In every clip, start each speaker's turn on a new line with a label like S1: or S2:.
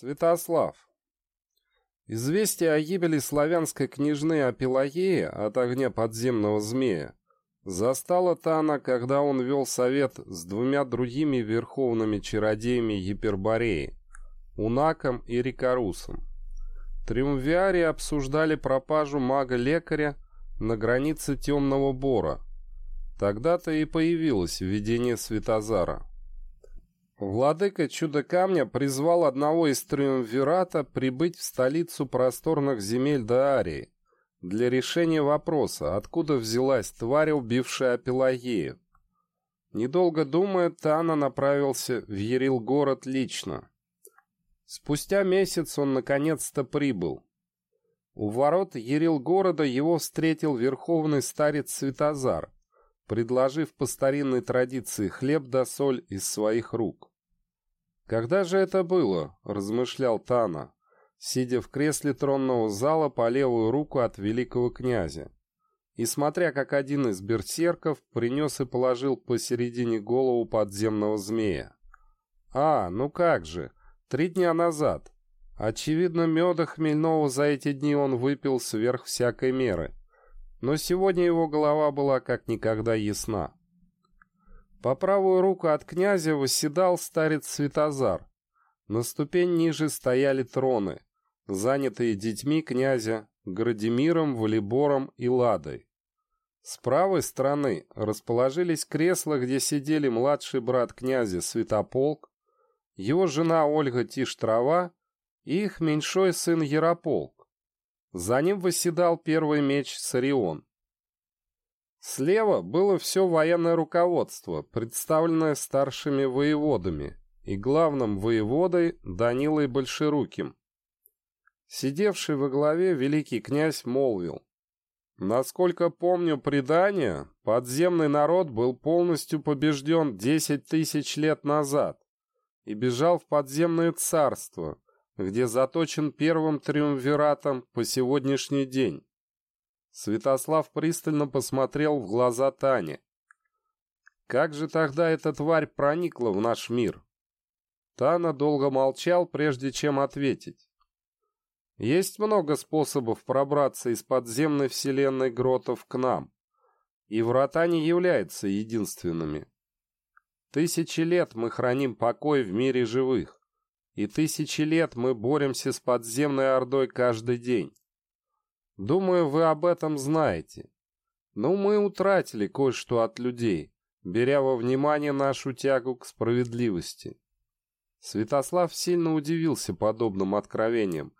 S1: Святослав. Известие о гибели славянской княжны Апеллагеи от огня подземного змея застало Тана, когда он вел совет с двумя другими верховными чародеями Гипербореи, Унаком и Рикарусом. Триумвиари обсуждали пропажу мага-лекаря на границе Темного Бора. Тогда-то и появилось видение Светозара. Владыка Чудо-Камня призвал одного из триумвирата прибыть в столицу просторных земель Даарии для решения вопроса, откуда взялась тварь, убившая Пелагею. Недолго думая, Тана направился в Ерил-город лично. Спустя месяц он наконец-то прибыл. У ворот Ерил-города его встретил верховный старец Светозар, предложив по старинной традиции хлеб да соль из своих рук. «Когда же это было?» — размышлял Тана, сидя в кресле тронного зала по левую руку от великого князя. И смотря, как один из берсерков принес и положил посередине голову подземного змея. «А, ну как же, три дня назад. Очевидно, меда хмельного за эти дни он выпил сверх всякой меры. Но сегодня его голова была как никогда ясна. По правую руку от князя восседал старец Светозар. На ступень ниже стояли троны, занятые детьми князя Градимиром, Валибором и Ладой. С правой стороны расположились кресла, где сидели младший брат князя Святополк, его жена Ольга Тиштрова и их меньшой сын Ярополк. За ним восседал первый меч Сарион. Слева было все военное руководство, представленное старшими воеводами и главным воеводой Данилой Большеруким. Сидевший во главе великий князь молвил. Насколько помню предание, подземный народ был полностью побежден десять тысяч лет назад и бежал в подземное царство, где заточен первым триумвиратом по сегодняшний день. Святослав пристально посмотрел в глаза Тане. «Как же тогда эта тварь проникла в наш мир?» Тана долго молчал, прежде чем ответить. «Есть много способов пробраться из подземной вселенной гротов к нам, и врата не являются единственными. Тысячи лет мы храним покой в мире живых, и тысячи лет мы боремся с подземной ордой каждый день. Думаю, вы об этом знаете. Но мы утратили кое-что от людей, беря во внимание нашу тягу к справедливости. Святослав сильно удивился подобным откровениям,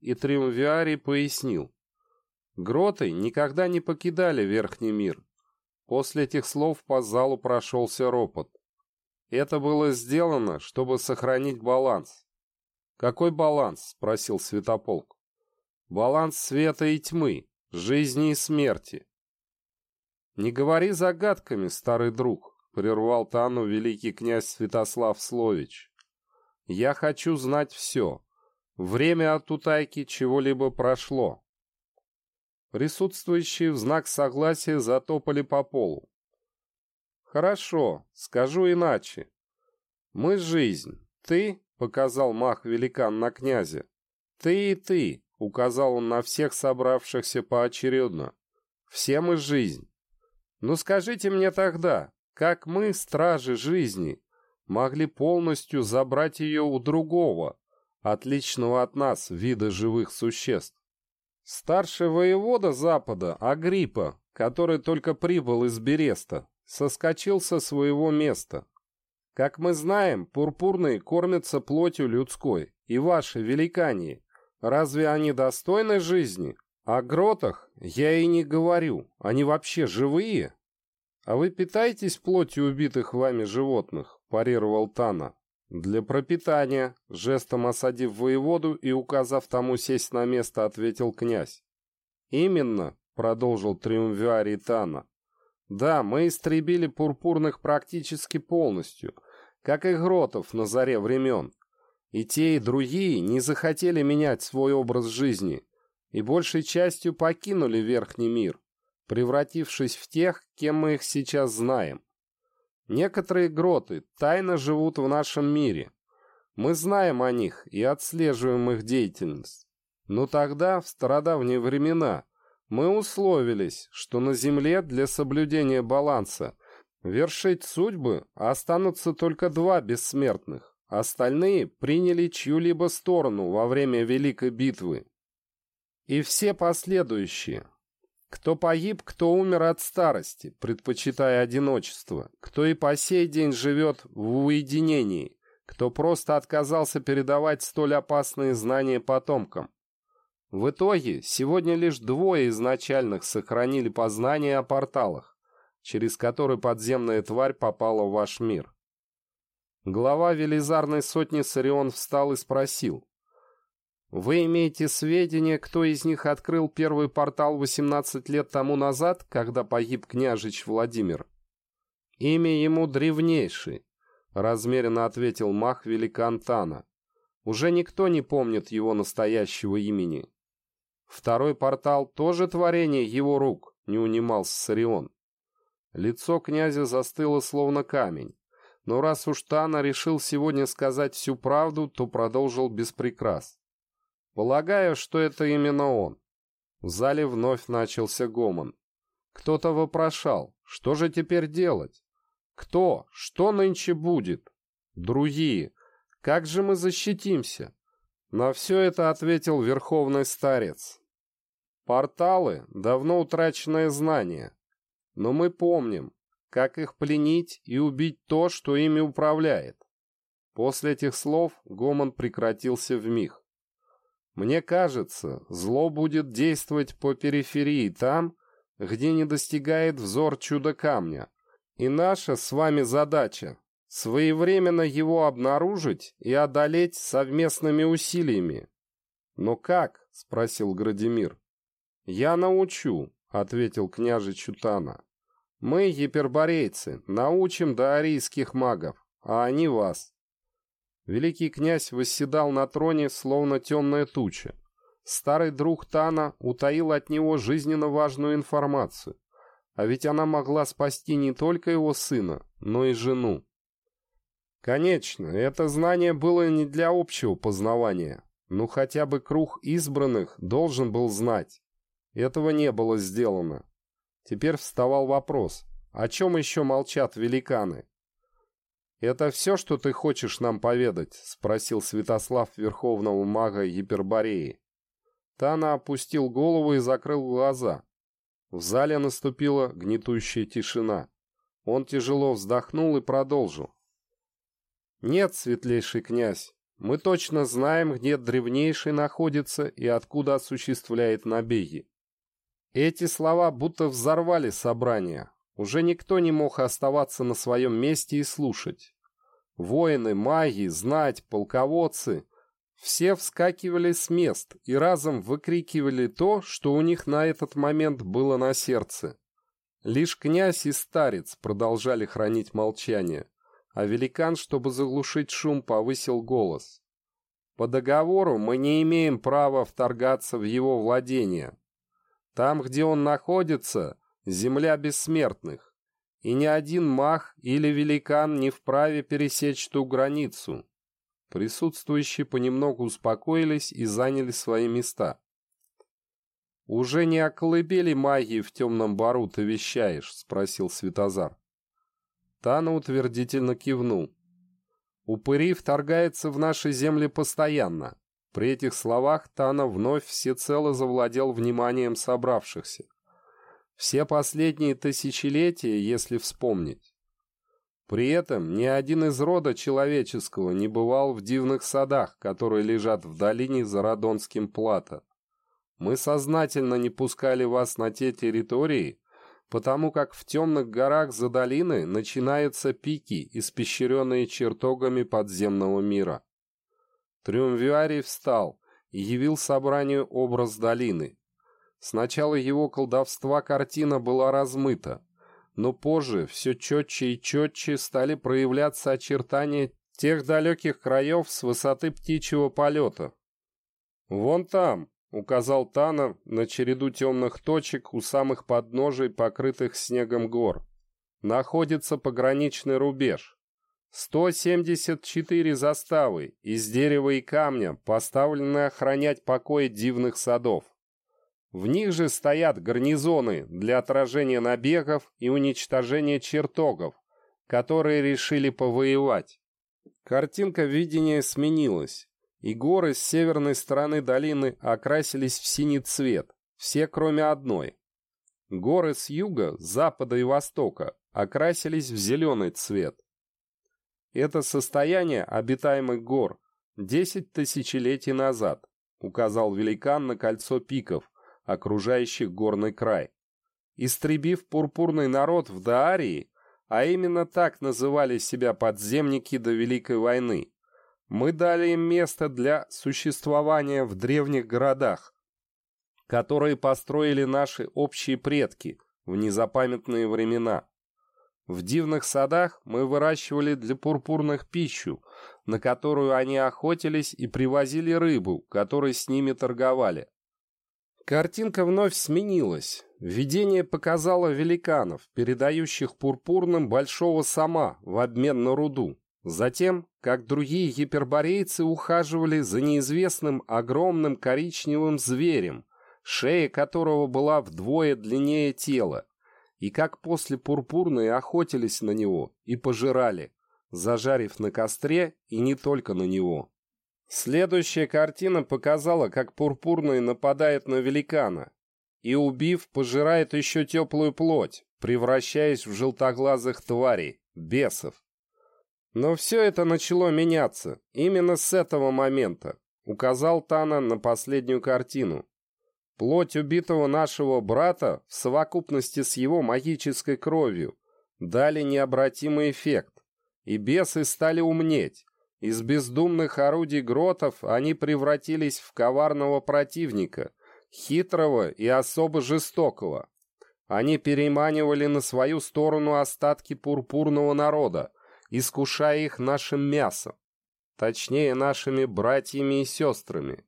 S1: и Триумвиарий пояснил. Гроты никогда не покидали Верхний мир. После этих слов по залу прошелся ропот. Это было сделано, чтобы сохранить баланс. «Какой баланс?» — спросил Святополк. Баланс света и тьмы, жизни и смерти. «Не говори загадками, старый друг», — прервал Тану великий князь Святослав Слович. «Я хочу знать все. Время от утайки чего-либо прошло». Присутствующие в знак согласия затопали по полу. «Хорошо, скажу иначе. Мы — жизнь. Ты, — показал мах-великан на князя, — ты и ты, Указал он на всех собравшихся поочередно. Все мы жизнь. Ну скажите мне тогда, как мы, стражи жизни, могли полностью забрать ее у другого, отличного от нас, вида живых существ? Старший воевода Запада, Агриппа, который только прибыл из Береста, соскочил со своего места. Как мы знаем, пурпурные кормятся плотью людской, и ваши великане Разве они достойны жизни? О гротах я и не говорю. Они вообще живые? А вы питаетесь плотью убитых вами животных? Парировал Тана. Для пропитания, жестом осадив воеводу и указав тому сесть на место, ответил князь. Именно, продолжил триумвиарий Тана. Да, мы истребили пурпурных практически полностью, как и гротов на заре времен. И те, и другие не захотели менять свой образ жизни и большей частью покинули Верхний мир, превратившись в тех, кем мы их сейчас знаем. Некоторые гроты тайно живут в нашем мире, Мы знаем о них и отслеживаем их деятельность. Но тогда, в стародавние времена, мы условились, что на Земле для соблюдения баланса вершить судьбы останутся только два бессмертных. Остальные приняли чью-либо сторону во время Великой битвы. И все последующие. Кто погиб, кто умер от старости, предпочитая одиночество, кто и по сей день живет в уединении, кто просто отказался передавать столь опасные знания потомкам. В итоге, сегодня лишь двое изначальных сохранили познание о порталах, через которые подземная тварь попала в ваш мир. Глава Велизарной сотни Сарион встал и спросил. «Вы имеете сведения, кто из них открыл первый портал 18 лет тому назад, когда погиб княжич Владимир?» «Имя ему древнейший», — размеренно ответил мах-великан Тана. «Уже никто не помнит его настоящего имени». Второй портал тоже творение его рук, не унимался Сарион. Лицо князя застыло словно камень, но раз уж Тана решил сегодня сказать всю правду, то продолжил без прикрас. Полагаю, что это именно он. В зале вновь начался гомон. Кто-то вопрошал, что же теперь делать? Кто? Что нынче будет? Другие. Как же мы защитимся? На все это ответил верховный старец. Порталы — давно утраченное знание, но мы помним, как их пленить и убить то, что ими управляет. После этих слов гомон прекратился в миг. Мне кажется, зло будет действовать по периферии там, где не достигает взор чудо-камня. И наша с вами задача Своевременно его обнаружить и одолеть совместными усилиями. «Но как?» — спросил Градимир. «Я научу», — ответил княже Чутана. «Мы, гиперборейцы, научим даорийских магов, а они вас». Великий князь восседал на троне, словно темная туча. Старый друг Тана утаил от него жизненно важную информацию. А ведь она могла спасти не только его сына, но и жену. Конечно, это знание было не для общего познавания, но хотя бы круг избранных должен был знать. Этого не было сделано. Теперь вставал вопрос, о чем еще молчат великаны? «Это все, что ты хочешь нам поведать?» — спросил Святослав Верховного Мага Гипербореи. Тана опустил голову и закрыл глаза. В зале наступила гнетущая тишина. Он тяжело вздохнул и продолжил. «Нет, светлейший князь, мы точно знаем, где древнейший находится и откуда осуществляет набеги». Эти слова будто взорвали собрание. Уже никто не мог оставаться на своем месте и слушать. Воины, маги, знать, полководцы — все вскакивали с мест и разом выкрикивали то, что у них на этот момент было на сердце. Лишь князь и старец продолжали хранить молчание а великан, чтобы заглушить шум, повысил голос. «По договору мы не имеем права вторгаться в его владение. Там, где он находится, земля бессмертных, и ни один мах или великан не вправе пересечь ту границу». Присутствующие понемногу успокоились и заняли свои места. «Уже не о колыбели магии в темном бару ты вещаешь?» — спросил Светозар. Тана утвердительно кивнул. «Упыри вторгаются в наши земли постоянно». При этих словах Тана вновь всецело завладел вниманием собравшихся. Все последние тысячелетия, если вспомнить. При этом ни один из рода человеческого не бывал в дивных садах, которые лежат в долине за Радонским плато. Мы сознательно не пускали вас на те территории, потому как в темных горах за долиной начинаются пики, испещренные чертогами подземного мира. Триумвиарий встал и явил собранию образ долины. Сначала его колдовства картина была размыта, но позже все четче и четче стали проявляться очертания тех далеких краев с высоты птичьего полета. «Вон там», указал Тана на череду темных точек у самых подножий, покрытых снегом гор. Находится пограничный рубеж. 174 заставы из дерева и камня, поставленные охранять покой дивных садов. В них же стоят гарнизоны для отражения набегов и уничтожения чертогов, которые решили повоевать. Картинка видения сменилась, и горы с северной стороны долины окрасились в синий цвет, все кроме одной. Горы с юга, запада и востока окрасились в зеленый цвет. Это состояние обитаемых гор 10 тысячелетий назад, указал великан на кольцо пиков, окружающих горный край. Истребив пурпурный народ в Даарии, а именно так называли себя подземники до Великой войны, мы дали им место для существования в древних городах, которые построили наши общие предки в незапамятные времена. В дивных садах мы выращивали для пурпурных пищу, на которую они охотились и привозили рыбу, которой с ними торговали. Картинка вновь сменилась. Видение показало великанов, передающих пурпурным большого сама в обмен на руду. Затем, как другие гиперборейцы ухаживали за неизвестным огромным коричневым зверем, шея которого была вдвое длиннее тела, и как после пурпурные охотились на него и пожирали, зажарив на костре и не только на него. Следующая картина показала, как пурпурный нападает на великана и, убив, пожирает еще теплую плоть, превращаясь в желтоглазых тварей, бесов. Но все это начало меняться именно с этого момента, указал Тана на последнюю картину. Плоть убитого нашего брата в совокупности с его магической кровью дали необратимый эффект, и бесы стали умнеть, из бездумных орудий гротов они превратились в коварного противника, хитрого и особо жестокого. Они переманивали на свою сторону остатки пурпурного народа, искушая их нашим мясом, точнее нашими братьями и сестрами,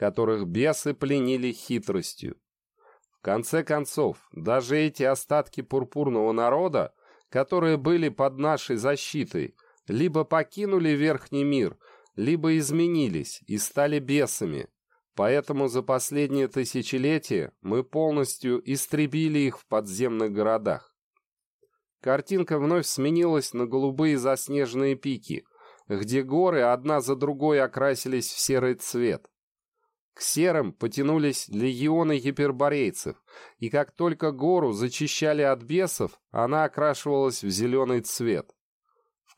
S1: которых бесы пленили хитростью. В конце концов, даже эти остатки пурпурного народа, которые были под нашей защитой, либо покинули верхний мир, либо изменились и стали бесами. Поэтому за последние тысячелетия мы полностью истребили их в подземных городах. Картинка вновь сменилась на голубые заснеженные пики, где горы одна за другой окрасились в серый цвет. К серым потянулись легионы гиперборейцев, и как только гору зачищали от бесов, она окрашивалась в зеленый цвет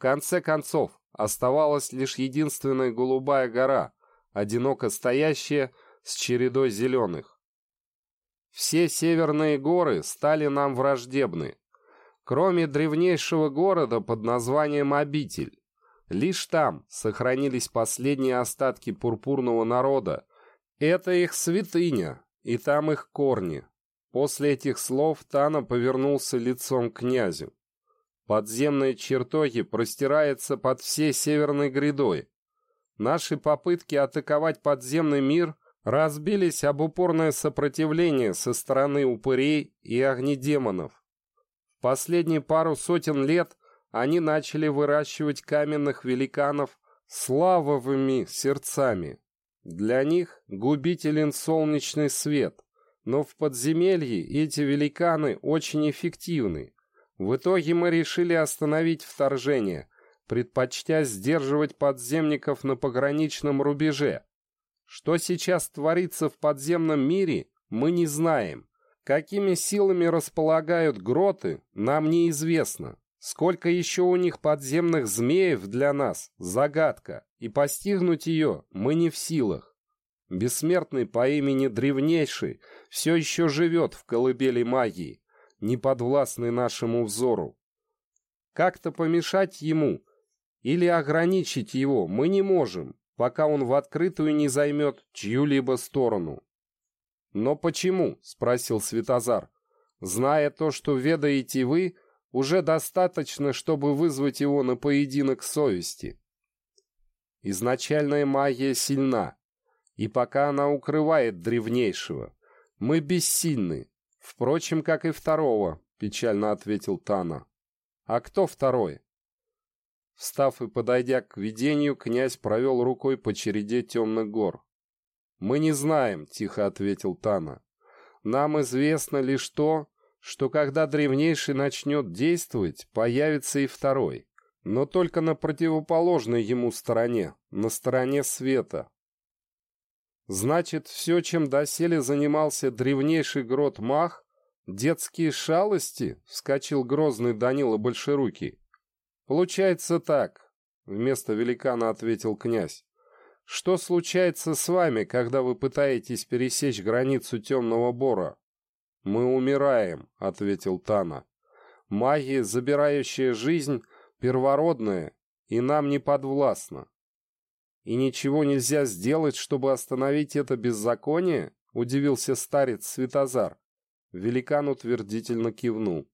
S1: конце концов, оставалась лишь единственная голубая гора, одиноко стоящая с чередой зеленых. Все северные горы стали нам враждебны, кроме древнейшего города под названием Обитель. Лишь там сохранились последние остатки пурпурного народа. Это их святыня, и там их корни. После этих слов Тана повернулся лицом к князю. Подземные чертоги простираются под всей северной грядой. Наши попытки атаковать подземный мир разбились об упорное сопротивление со стороны упырей и огнедемонов. В последние пару сотен лет они начали выращивать каменных великанов с лавовыми сердцами. Для них губителен солнечный свет, но в подземелье эти великаны очень эффективны. В итоге мы решили остановить вторжение, предпочтя сдерживать подземников на пограничном рубеже. Что сейчас творится в подземном мире, мы не знаем. Какими силами располагают гроты, нам неизвестно. Сколько еще у них подземных змеев для нас – загадка, и постигнуть ее мы не в силах. Бессмертный по имени Древнейший все еще живет в колыбели магии, не подвластны нашему взору. Как-то помешать ему или ограничить его мы не можем, пока он в открытую не займет чью-либо сторону. «Но почему?» — спросил Светозар. «Зная то, что ведаете вы, уже достаточно, чтобы вызвать его на поединок совести. Изначальная магия сильна, и пока она укрывает древнейшего, мы бессильны, «Впрочем, как и второго», — печально ответил Тана. «А кто второй?» Встав и подойдя к видению, князь провел рукой по череде темных гор. «Мы не знаем», — тихо ответил Тана. «Нам известно лишь то, что когда древнейший начнет действовать, появится и второй, но только на противоположной ему стороне, на стороне света. Значит, все, чем доселе занимался древнейший грот Мах, детские шалости, — вскочил грозный Данила Большерукий. Получается так, — вместо великана ответил князь. Что случается с вами, когда вы пытаетесь пересечь границу темного бора? «Мы умираем», — ответил Тана. «Магия, забирающая жизнь, первородная и нам не подвластна». «И ничего нельзя сделать, чтобы остановить это беззаконие?» — удивился старец Светозар. Великан утвердительно кивнул.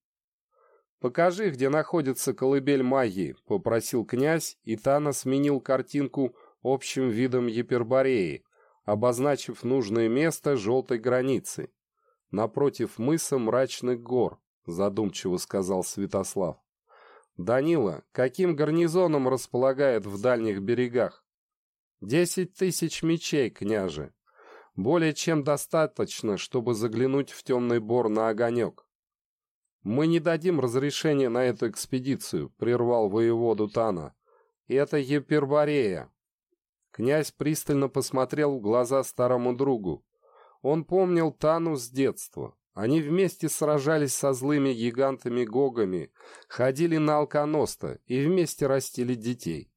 S1: «Покажи, где находится колыбель магии», — попросил князь, и Тана сменил картинку общим видом Епербореи, обозначив нужное место желтой границы напротив мыса мрачных гор», — задумчиво сказал Святослав. «Данила, каким гарнизоном располагает в дальних берегах?» «Десять тысяч мечей, княже. Более чем достаточно, чтобы заглянуть в темный бор на огонек». «Мы не дадим разрешения на эту экспедицию», — прервал воеводу Тана. «Это Еперборея». Князь пристально посмотрел в глаза старому другу. Он помнил Тану с детства. Они вместе сражались со злыми гигантами-гогами, ходили на алконоста и вместе растили детей.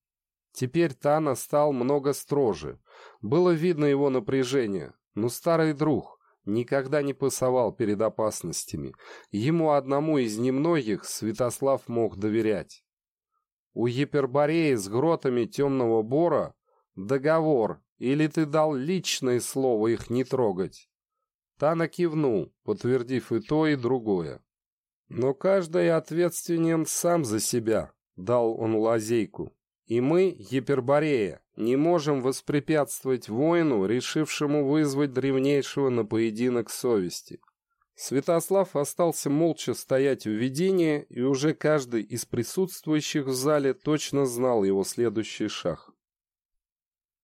S1: Теперь Тана стал много строже. Было видно его напряжение, но старый друг никогда не пасовал перед опасностями. Ему одному из немногих Святослав мог доверять. У Епербореи с гротами темного бора договор или ты дал личное слово их не трогать?» Тана кивнул, подтвердив и то, и другое. «Но каждый ответственен сам за себя», — дал он лазейку. «И мы, Еперборея, не можем воспрепятствовать воину, решившему вызвать древнейшего на поединок совести». Святослав остался молча стоять у видения, и уже каждый из присутствующих в зале точно знал его следующий шаг.